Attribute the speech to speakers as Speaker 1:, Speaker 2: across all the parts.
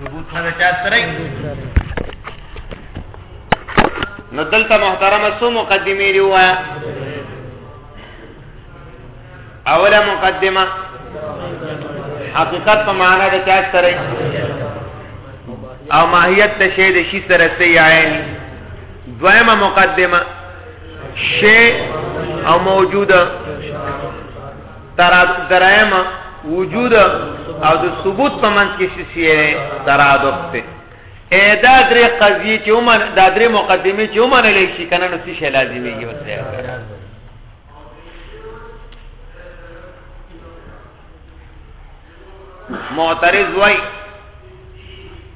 Speaker 1: ثبوت نه چا سره نو دلته محترمه سو مقدمه دی وایا اوله مقدمه حقیقت په معنا د چا سره او ماهیت ته شی د شی سره سی عین دویمه مقدمه شی او موجوده ترادف درائم وجود او د ثبوت په منځ کې شي ترادف ته ادا درې قضیه چې عمر دا درې مقدمه چې عمر لې شي کنه نو څه شی لازمي یو څه معترض وای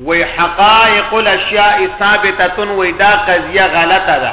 Speaker 1: وی حقائق الاشیاء ثابتتن وی دا قضیه غلطه ده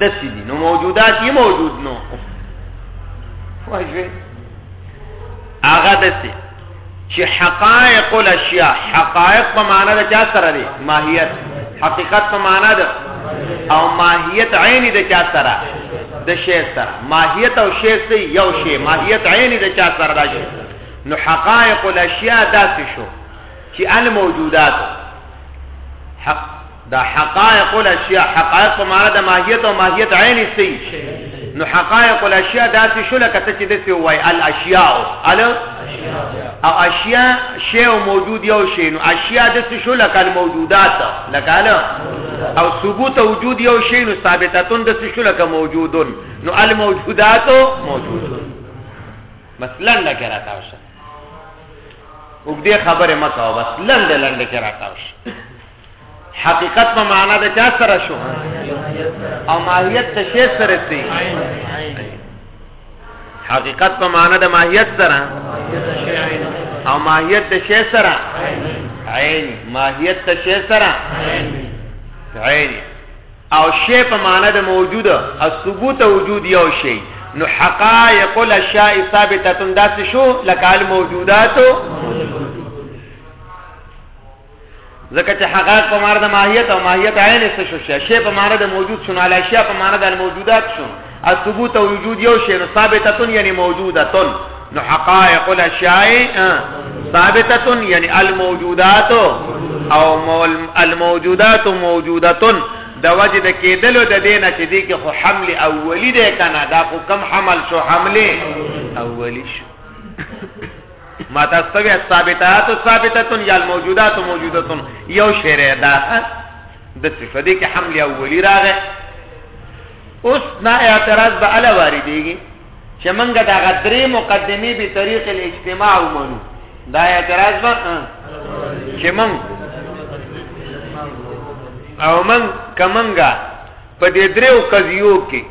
Speaker 1: دسی دي نو موجودات یې موجود نو واجوي هغه دسی چې حقائق الاشیاء حقائق په معنا د چا سره دي ماهیت حقیقت په معنا ده او ماهیت عینی د چا سره د شی سره ماهیت او شی سره یو شی ماهیت عینی د چا سره راځي نو حقائق الاشیاء داسې شو چې الموجودات حق دا حقائق الاشیاء حقائق په معنا د ماهیت او ماهیت عین سی نو حقائق الاشیاء داسې شو لکه ته چې داسې وای الاشیاء ال او اشیاء شی او موجود یو شی نو اشیاء داسې شو لکه الموجودات لکه ال او ثبوت وجود یو شی نو ثابتاتون داسې شو لکه موجودون نو الموجودات موجودون مثلا لکه راته وشه وګدې خبره مکه بس لنډه لنډه کې راته وشه حقیقت په معنا د چا سره شو او ماهیت ته شی سره سي حقیقت په معنا د ماهیت سره او ماهیت ته شی سره عین ماهیت ته شی سره عین او شی په معنا د موجود او ثبوت وجود یو شی نو حقائق الاشیاء ثابته داسې شو لکه الموجودات ځکه چې حقائق په معنی د ماهیت او ماهیت عین څه شو شی په معنی د موجود شون علی اشیاء په معنی د الموجودات شون الثبوت او وجود یو شی نو ثابتتون یعنی موجودتون نو حقائق الاشیاء ثابتتون یعنی الموجودات او الموجودات موجودتون د وجه د کېدلو د دینه چې دی کې خو حمل اولی دی کنه دا خو کم حمل شو حمل اولی شو ما تاسو ته ثابتات ثابتتون یا الموجودات موجودتون یو شعر دا د څه شو دي کې حمل اولی راغې اوس نا اعتراض به الا واردېږي چې موږ دا غدرې مقدمي به طریق الاجتماع ومنو دا اعتراض به چې موږ او موږ کمنګا په دې درو قضیو کې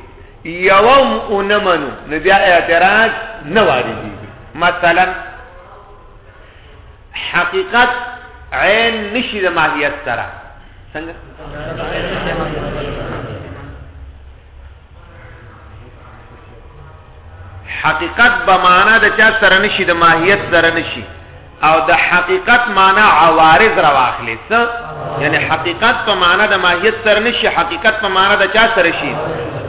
Speaker 1: یوم اونمنو نو بیا اعتراض نه واردی مثلا حقیقت عین نشي د ماهیت سره څنګه حقیقت به معنا د چا سره نشي د ماهیت سره نشي او د حقیقت معنا عوارض را واخلې څه یعنی حقیقت په معنا د ماهیت سره نشي حقیقت په معنا د چا سره شي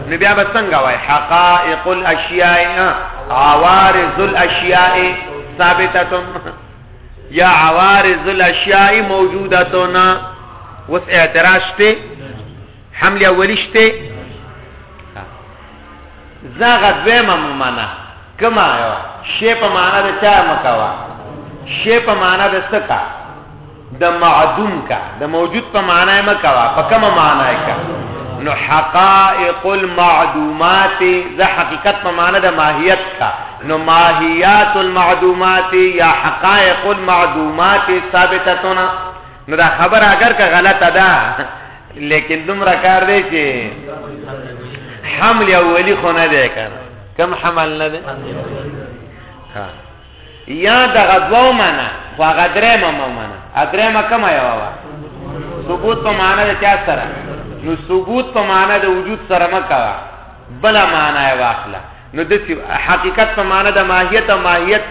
Speaker 1: نو بیا به څنګه وای حقائق الاشیاء عوارض الاشیاء ثابتتم یا عوارض الاشیاء موجودتنا وس اعتراض ته حمل اولی شته زغه دویمه معنا کما یو شی په معنا د چا مکوا شی په معنا د سکا د معدوم کا د موجود په معنا مکوا په کومه معنا کا نو حقائق المعدومات د حقیقت په معنا د ماهیت کا نو ماهیات المعدومات یا حقائق المعدومات ثابتتنا نو دا خبر اگر که غلطه ده لیکن دومره کار دی چې حمل اولی خو نه دی کار کم حمل نه دی یا دغه دوه معنا خو هغه درې معنا درې ما کما یو وا ثبوت په معنا د چا سره نو ثبوت په معنا د وجود سره مکوا بلا معنا یې واخله نو د حقیقت په معنی د ماهیت او ماهیت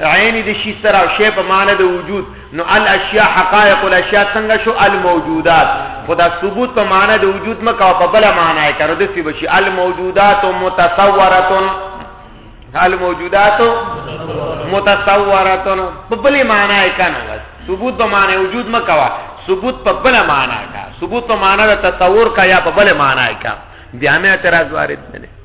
Speaker 1: عین د شی سره او شی په معنی د وجود نو الاشیاء حقائق الاشیاء څنګه شو الموجودات خدا ثبوت په معنی د وجود مکه په بل معنی یې کړو د سی بشي الموجودات متصوره الموجودات متصوره په بل معنی یې کنه ثبوت په معنی وجود مکه ثبوت په بل معنی کا ثبوت په معنی د تصور کا یا په بل معنی کا بیا مې اعتراض وارد نه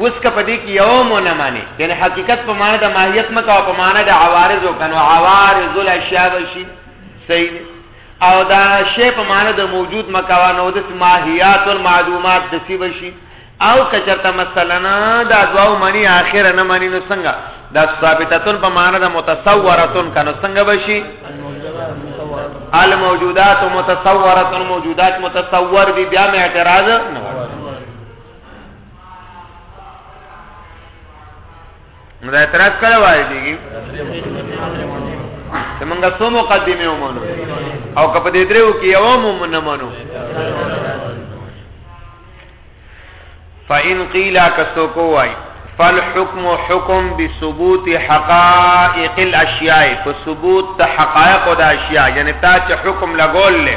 Speaker 1: وس کپ دې کې یو مو نه معنی یعنی حقیقت په معنی د ماهیت مکه او په معنی د عوارض او کنو عوارض الاشیاء شي صحیح دی او دا شی په معنی د موجود مکوا نو د ماهیات او معلومات د سی بشي او کچرته مثلا دا دواو معنی اخر نه معنی نو څنګه دا ثابتتون په معنی د متصورتون کنه څنګه بشي الموجودات متصورتون موجودات متصور دي بیا مې اعتراض نه نو دا اعتراض کړه وایي دیږي چې موږ څو مقدمه ومنو او که په دې درو کې یو مو نه منو فإن قيل كسوكو واي فالحكم حكم بثبوت حقائق الاشياء فثبوت حقائق الاشياء یعنی تا چې حکم لګول له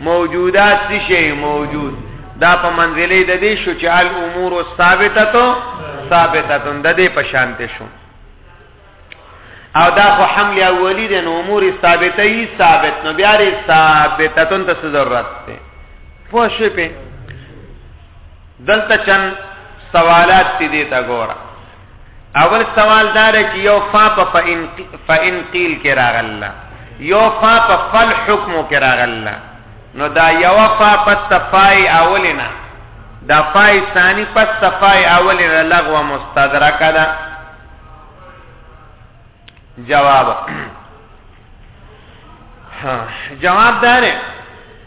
Speaker 1: موجودات څه شی موجود دا په منزله د دې شو چې الامور ثابته تو ثابته تون د دې په شان ته شو او دا خو حمل اولی د امور ثابته ای ثابت نو بیا ری ثابته تون ته ضرورت ده پوه شئ په دلته چن سوالات دې تا ګوره اول سوال دا دی چې یو فا په فإن قیل کې راغله یو فا په فل حکمو کې راغله نو دا یو فا پس تفای اولینا دا فای ثانی پس تفای اولینا لغو مستدرک ده جواب جواب دا نه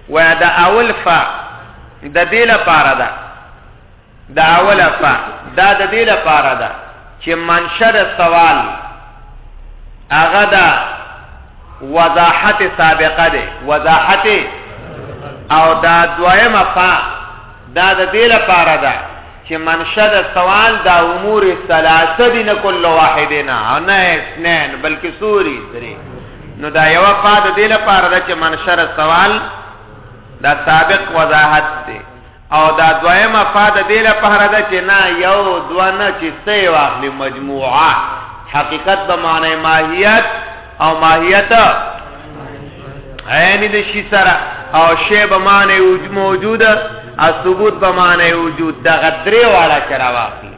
Speaker 1: و دا اول فا د دې لپاره ده دا اوله فا دا د دې لپاره ده چې منشد سوال هغه دا وضاحت سابقه ده وضاحت او دا دویمه فا دا د دې لپاره ده چې منشد سوال دا امور ثلاثه دي نه کل واحده نه نه اثنين بلکې سوري درې نو دا یو فا د دې لپاره ده چې منشد سوال دا سابق وضاحت ده او دا دویمه فا د دې لپاره ده چې نه یو دوه نه چې سه یې واخلي مجموعه حقیقت به معنی ماهیت او ماهیت عین د شي سره او شی به معنی موجوده او ثبوت به معنی وجود دغه درې واړه چې راواخلي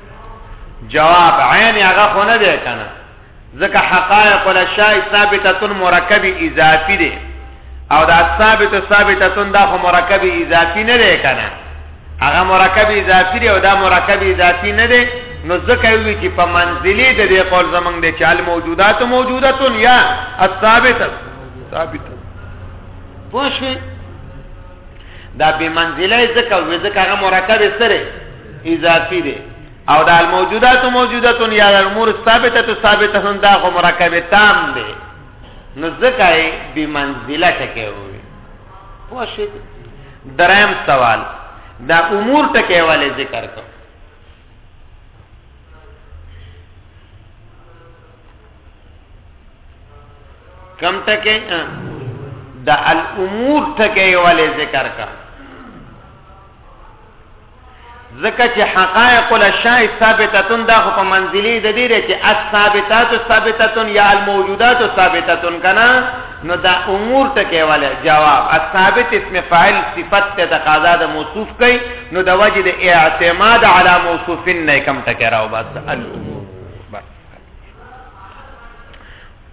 Speaker 1: جواب عین هغه خو نه دی کنه ځکه حقایق الاشیاء ثابته مرکب اضافي دی او دا ثابت ثابته دا خو مرکب اضافي نه دی کنه هغه مرکب اضافي دی او دا مرکب اضافي نه دی نو ځکه وی چې په منزلي د دې قول زمنګ د چال موجودات موجودتون یا الثابت ثابت پوښي دا به منزله ځکه وې ځکه هغه مرکب سره اضافي دی او دا الموجودات موجودات یا الامور ثابته ثابته دا خو مرکب تام دی نو ځکه یې به منزله ټکی وي پوه شئ دریم سوال دا امور ټکی والے ذکر کو کم ټکی دا الامور ټکی والے ذکر کا ځکه چې حقائق الاشیاء ثابتتون دا خو په منزلي د دې لري چې الثابتات ثابتتون یا الموجودات ثابتتون کنا نو دا امور ټکه والے جواب الثابت اسم فاعل صفت ته تقاضا د موصوف کوي نو د وجه د اعتماد علی موصوف نه کم ټکه راو بس الامور بس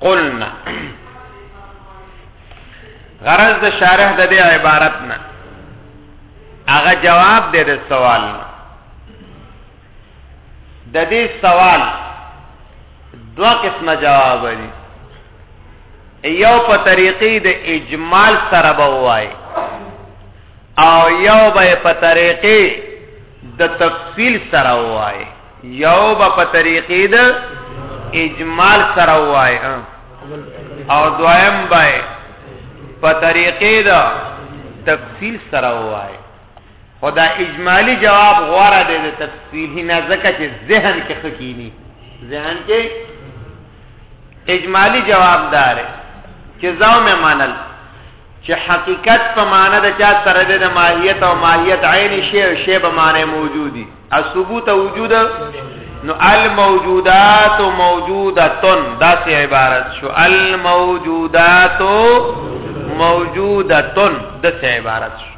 Speaker 1: قلنا غرض د شارح د دې عبارت نه هغه جواب دی د سوال د دې سوال دوا قسمه جواب دی یو په طریقې د اجمال سره به وای او یو به په طریقې د تفصیل سره وای یو به په طریقې د اجمال سره وای او دویم به په طریقې د تفصیل سره وای خدا اجمالی جواب غواره دی د تفصیلی نه ځکه چې ذهن کې خکینی ذهن کې اجمالی جواب دار چې زاو مې منل چې حقیقت په معنی د چا سره د ماهیت او ماهیت عین شی او شی په معنی موجودی الثبوت وجود نو الموجودات موجودتن دا سی عبارت شو الموجودات موجودتن دا سی عبارت شو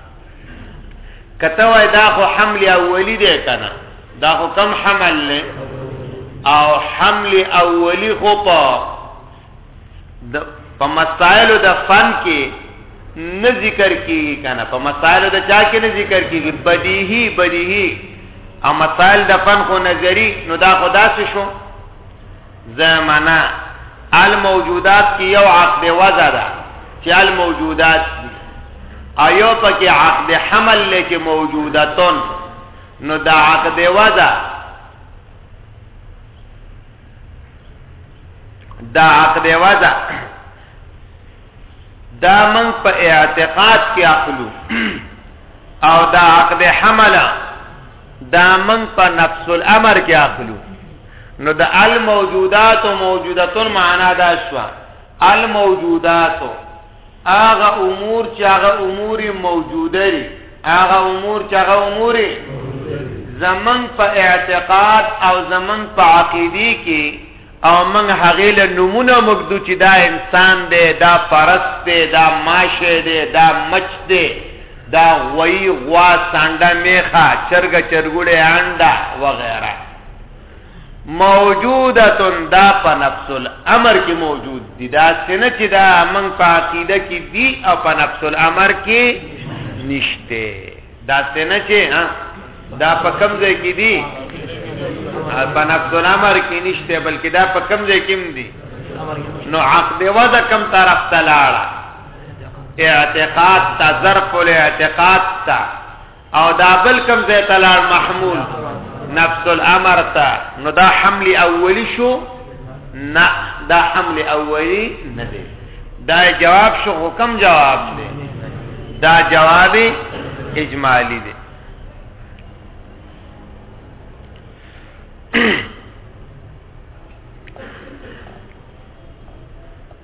Speaker 1: کته وای دا خو حمل اولی دی کنه دا خو کم حمل له او حمل اولی خو په د په مسائل د فن کې نه ذکر کیږي کنه په مسائل د چا کې نه ذکر کیږي بدیهی بدیهی او مسائل د فن خو نظری نو دا خدا څه شو زمانہ الموجودات کې یو عقد وضع ده چې الموجودات دي ایو پکې عقد حمل لکه موجودتون نو دا عقد وضع دا عقد وضع دا من په اعتقاد کې اخلو او دا عقد حمل دا من په نفس الامر کې اخلو نو د الموجودات او موجودتون معنا دا شو الموجودات هغه امور چې هغه امور موجوده دي هغه امور چې هغه امور زمن په اعتقاد او زمن په عقیدی کې او من هغه له نمونه مقدو چې دا انسان دی دا فرس دی دا ماشه دی دا مچ دی دا غوی غوا سانډه میخه چرګ چرګوړې انډه وغیرہ موجودتن دا په نفس الامر کې موجود دي دا څنګه چې دا من په عقیده کې دي او په نفس الامر کې نشته دا څنګه چې ها دا په کوم ځای کې دي په نفس الامر کې نشته بلکې دا په کوم ځای کې دي نو عقد ودا کم طرف ته لاړه اعتقاد تا ظرف الاعتقاد تا او دا بل کم ځای ته لاړ محمول نفس الامر ته نو دا حمل اولی شو نه دا حمل اولی نه دی دا جواب شو حکم جواب دی دا جواب اجمالی دی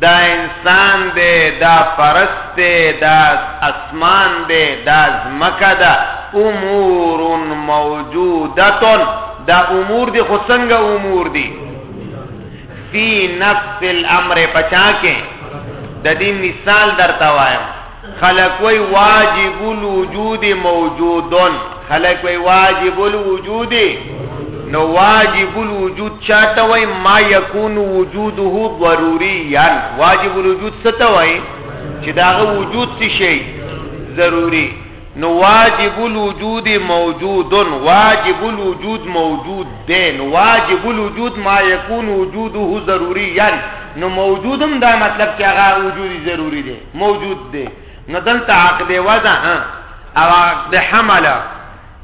Speaker 1: دا انسان دی، دا فرس دی، دا اسمان دی، دا ځمکه ده، امور موجوده، دا امور دي خو څنګه امور دي؟ فی نفس الامر په چا کې؟ د دې مثال درته وایم. خلق وی واجب الوجود موجود خلق وی واجب الوجود نو واجب الوجود چاته وای ما یکون وجوده ضروریا واجب الوجود څه ته وای چې داغه وجود څه شي ضروری نو واجب الوجود موجود واجب الوجود موجود دی نو واجب الوجود ما یکون وجوده ضروریا نو موجودم دا مطلب چې هغه وجودي ضروری دی موجود دی نو دلته عقد وضع او عقد حمل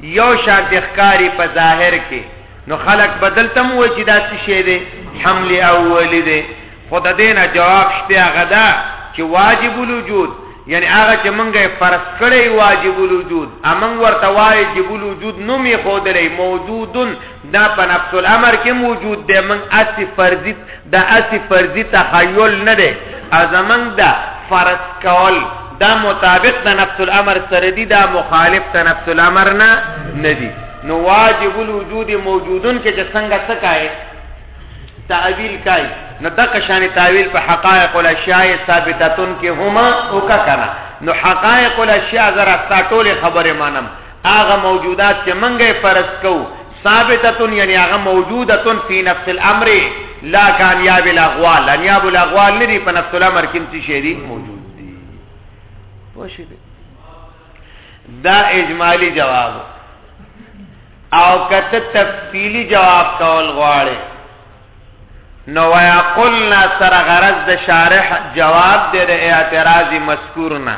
Speaker 1: یو شان تخکاری په ظاهر کې نو خلق بدل تم و چې دا څه شی دی حمل اولی دی خود دینه جواب شته غدا چې واجب الوجود یعنی هغه چې مونږه فرض کړی واجب الوجود امنګ ورته واجب الوجود نومي خودلې موجودن دا په نفس الامر کې موجود دی من اسی فرضی دا اسی فرضی تخیل نه دی ازمن دا فرض کول دا مطابق د نفس الامر سره دی دا مخالف د نفس الامر نه نه دی نو واجب الوجود موجودن کې چې څنګه څه کای تعویل کای نو دا کشان تعویل په حقائق الاشیاء ثابتتون کې هما او کا کنه نو حقائق الاشیاء زرا ټول خبره مانم هغه موجودات چې موږ یې فرض کوو ثابتتون یعنی هغه موجودتون فی نفس الامر لا کامیاب الاغوال انیاب الاغوال نه دی په نفس الامر کې څه شی دی موجود دی پوښی دی دا اجمالی جواب او کته تفصیلی جواب کول غواړي نو ويقولنا سره غرض د شارح جواب دې د اعتراض مذکورنا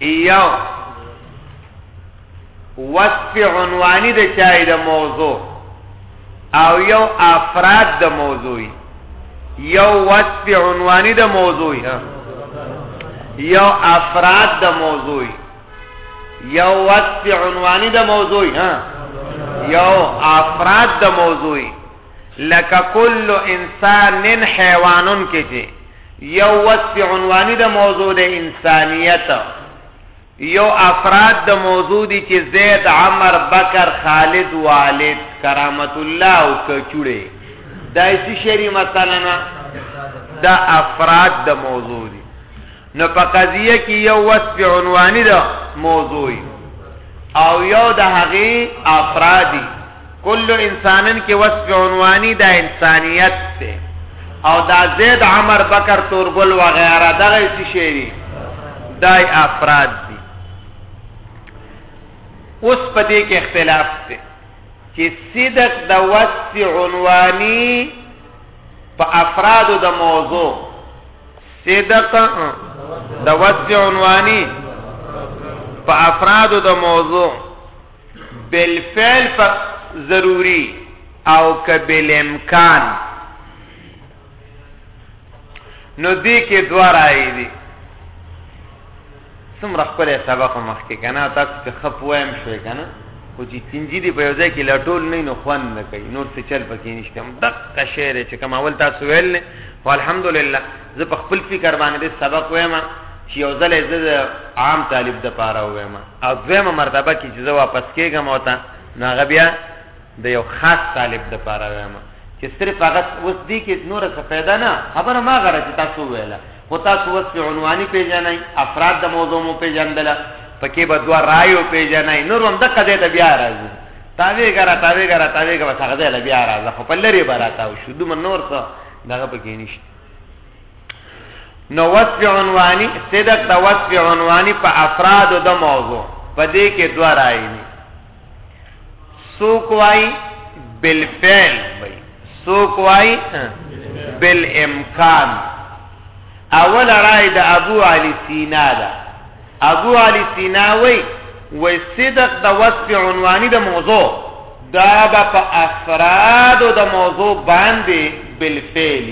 Speaker 1: یو وصف عنوانی د چای د موضوع او یو افراد د موضوعي یو وصف عنوانی د موضوعي یو افراد د موضوعي یو وصف عنوانی د موضوعي ها یو افراد د موضوعي لکه کل انسان حیوانون کې چې یو وصف عنوانی د موضوع د انسانیت یو افراد د موضوع دي چې زید عمر بکر خالد والد کرامت الله او کچوړي دایسی شری مثلا د افراد د موضوع دي نو په قضیه کې یو وصف عنوانی د موضوع او یو د هغه افرادی کل انسانن کې وصف عنواني دا انسانیت ته او دا زید عمر بکر تورګل و غیره دغه څه شی دي دای افراد دي اوس په دې کې اختلاف دی چې صدق د وصف عنواني په افرادو د موضوع صدق د وصف عنواني په افرادو د موضوع بالفعل ضروری او که بالامکان نو دې کې دوه راي دي څومره خپل سبق مخ کې کنه تاسو ته خپ وایم شوي کنه خو چې تنجي دی په یو ځای کې لټول نه نو خوان نه کوي نور څه چل پکې نشته هم دغه شعر چې کوم اول تاسو ویل نه او الحمدلله زه په خپل فکر باندې سبق وایم چې یو ځل زه عام طالب د پاره وایم او دویمه مرتبه کې چې زه واپس کېږم او ته نو هغه بیا د یو خاص طالب د پاره وایم چې صرف هغه اوس دی کې نور څه پیدا نه خبره ما غره چې تاسو ویله خو تاسو اوس په عنواني پیژنئ افراد د موضوع مو پیژندل پکې به دوه رایو پیژنئ نور هم د قضې ته بیا راځي تاوی ګره تاوی ګره تاوی ګره څنګه ده بیا راځه خو په لری به راته شو دومره نور څه دغه پکې نشته نو وصف عنواني صدق د وصف عنواني په افراد د موضوع په دې کې دوه راي دي سوق واي بالفعل وي سوق واي بالامکان اول راي د ابو علي سینا ده ابو علي سینا وي وي صدق د وصف عنواني د موضوع دا په افراد د موضوع باندې بالفعل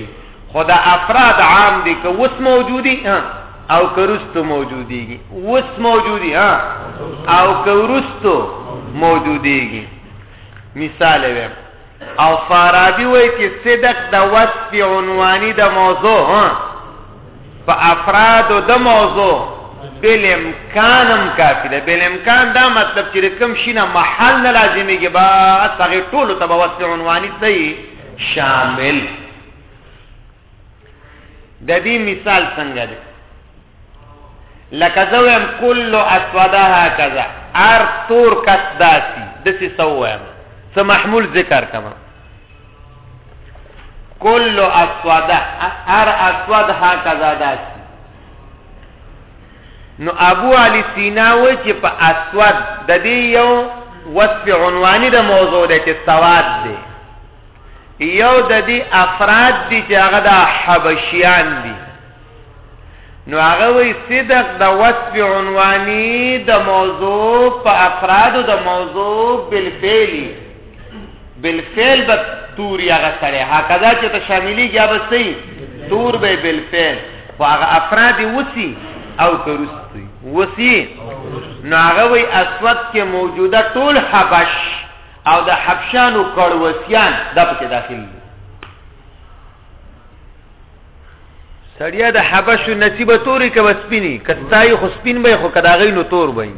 Speaker 1: خو دا افراد عام دي که اوس موجودي او که رستو موجوديږي اوس موجودي ها او که رستو موجوديږي مثال ویم او فارابي وایي چې صدق د وصف عنواني د موضوع ها په افراد د موضوع بل امکانم کافی ده بل امکان دا مطلب چې کوم شي نه محل نه لازمي کې با هغه ټول ته وصف عنواني دی شامل د دې مثال څنګه دی لکه زویم کل اسودها کذا ار تور کس داسی دسی سویم څه محمول ذکر کما کل اسوده ار اسود ها کذا داسی نو ابو علی سینا و چې په اسود د دې یو وصف عنوانی د موضوع ده چې سواد دی یو د دې افراد دي چې هغه د حبشیان دي نو هغه وی صدق د وصف عنواني د موضوع په افراد د موضوع بالفعل بالفعل به تور یا غسره هکذا چې ته شاملي یا به سي تور به بالفعل خو هغه افراد وسی او کرستی وسی نو هغه وی اسود کې موجوده ټول حبش او د حبشانو کړوسیان دا پکې داخل دي سړیا د حبشو نصیب توري کې وسپینی کستای خو سپین به خو کداغې نو تور وای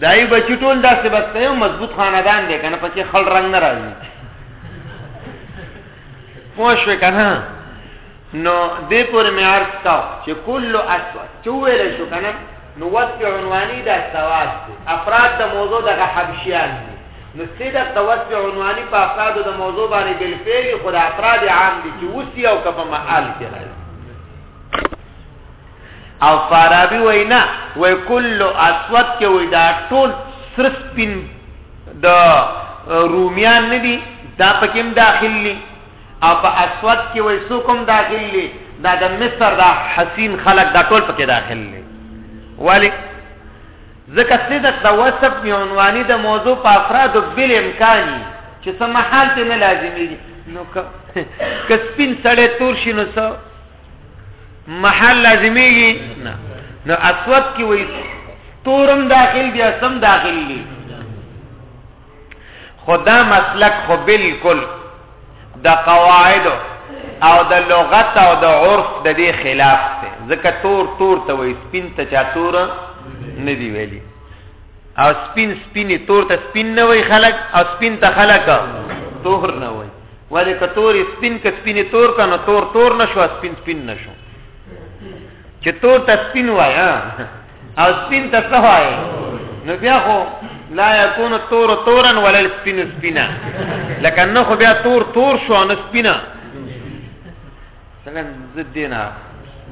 Speaker 1: دای بچی ټول داسې بسته یو مضبوط خاندان دی کنه پکې خل رنگ نه راځي پوه شو کنه نو دې پورې مې ارستا چې کله اسود چوي له شو کنه نو وصف عنواني دا ثواب دی. افراد د موضوع دغه حبشیان دي. نو صدق د وصف عنواني په افرادو د موضوع باندې بالفعل خو د افراد عام دي چې اوس یو که په محل کې راځي. او فارابي وای نه وای کل اسود کې وای دا ټول سر سپین د رومیان نه دي دا پکې داخلي او په اسود کې وای څوک هم داخل دي دا د مصر دا حسین خلک دا ټول پکې داخل دي ولی ځکه صدق د وصف میونوانی د موضوع په افرادو بل امکاني چې سم حال ته نه لازمي دي نو که سپین سړی تور شي نو څه محل لازميږي نه نو اسود کې وایي تورم داخل بیا سم داخل دي خدا مسلک خو بالکل د قواعد او د لغت او د عرف د دې خلاف دی ځکه تور تور ته وای سپین ته چا تور نه دی ویلي او سپین سپینی تور ته سپین نه وای خلک او سپین ته خلک تور نه وای ولی که تور سپین که سپینی تور کنه تور تور نشو سپین سپین نشو چې تور ته سپین وای او سپین ته څه وایي نو بیا خو لا یکون تور تورن ولا سپین سپینا لکه نو خو بیا تور تور شو نو سپینا څنګه زدینا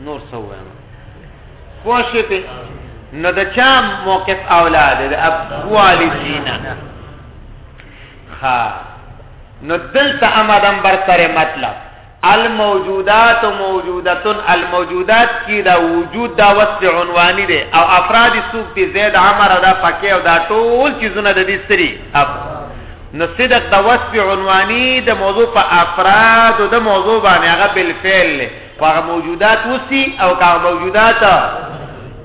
Speaker 1: نور څه وایم پوه شئ په نو د چا موقف اولاد د ابو علی سینا ها نو دلته امدن بر سره مطلب الموجودات موجودة الموجودات کی دا وجود دا وصف عنوانی دی او افراد سوق دی زید عمر دا پکی او دا ټول چیزونه د دې سری نو صدق دا وصف عنوانی د موضوع په افراد او د موضوع باندې هغه بالفعل هغه موجودات وسی او هغه موجودات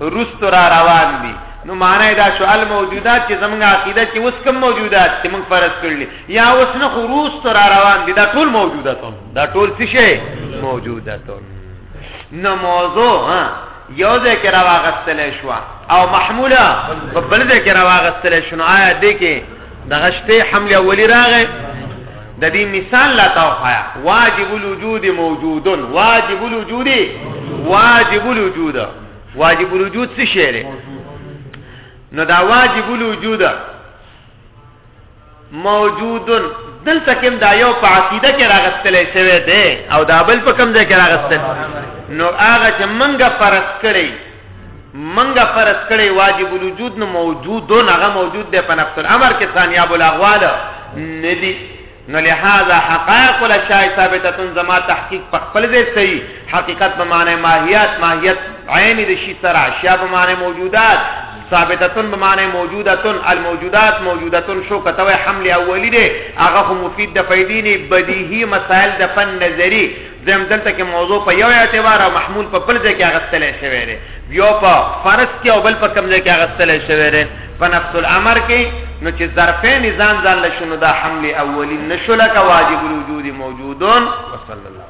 Speaker 1: رست را روان دي نو معنی دا شو الموجودات چې زمونږ عقیده کې اوس کوم موجودات چې موږ فرض کړل یا اوس نه خو روس ته را روان دي دا ټول موجودتون دا ټول څه شي موجودتون نو موضوع ها یو ځای کې را واغستل شو او محموله په بل ځای کې را واغستل شو نو آیا دې کې د غشته حمله اولی راغې د دې مثال لا توخایا واجب الوجود موجود واجب الوجود واجب الوجود واجب الوجود څه شی نو دا واجب الوجود موجود دلته کوم دا یو په عقیده کې راغستلې شوی دی او دا بل په کوم ځای کې راغستل نو هغه چې منګه فرض کړی منګه فرض کړی واجب الوجود نو موجود هغه موجود دی په نفس الامر کې ثانیاب الاغوال ندی نو لهذا حقائق الاشیاء ثابتتون زما تحقیق په خپل ځای صحیح حقیقت به معنی ماهیت ماهیت عین د شی سره اشیاء به معنی موجودات ثابتتون به معنی موجودتون الموجودات موجودتون شو کتوه حمل اولی دی هغه مفید د فیدینی بدیهی مسائل د فن نظری زم دلته کې موضوع په یو اعتبار او محمول په بل ځای کې اغستل شوی دی یو په فرض کې او بل په کوم ځای کې اغستل شوی دی په نفس الامر کې نو چې ظرفین ځان ځان له شنو دا حمل اولی نشلک واجب الوجود موجودون وصلی الله